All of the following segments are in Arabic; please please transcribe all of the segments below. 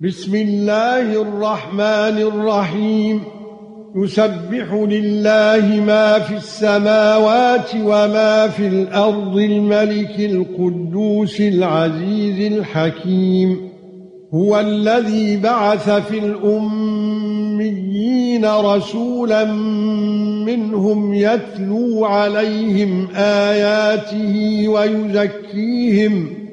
بسم الله الرحمن الرحيم يسبح لله ما في السماوات وما في الأرض الملك القدوس العزيز الحكيم هو الذي بعث في الاميين رسولا منهم يتلو عليهم اياته ويزكيهم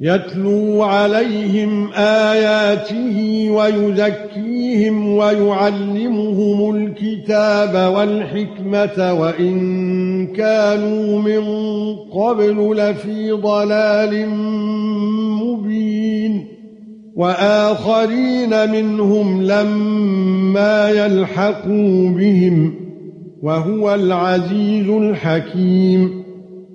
يتلو عليهم آياته ويزكيهم ويعلمهم الكتاب والحكمة وإن كانوا من قبل لفي ضلال مبين وآخرين منهم لما يلحقوا بهم وهو العزيز الحكيم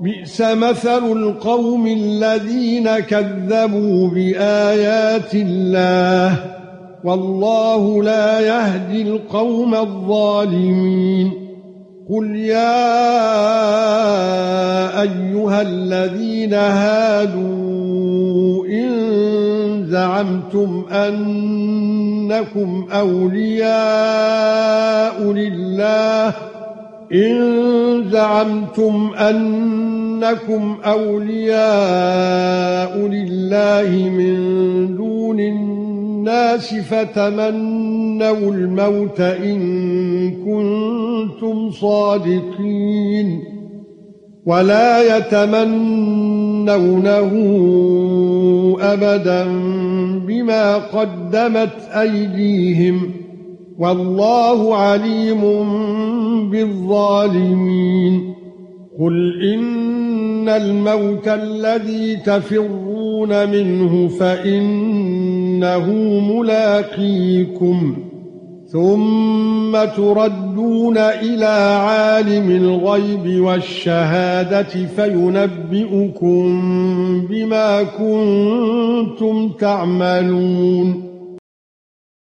بئس مثل القوم الذين كذبوا بآيات الله والله لا يهدي القوم الظالمين قل يا أيها الذين هادوا إن زعمتم أنكم أولياء لله إن زعمتم أنكم أولياء لله من دون الناس فتمنوا الموت إن كنتم صادقين ولا يتمنونه أبدا بما قدمت أيديهم والله عليم بالظالمين. قل إن الموت الذي تفرون منه فإنه ملاقيكم. ثم تردون إلى عالم الغيب والشهادة فينبئكم بما كنتم تعملون.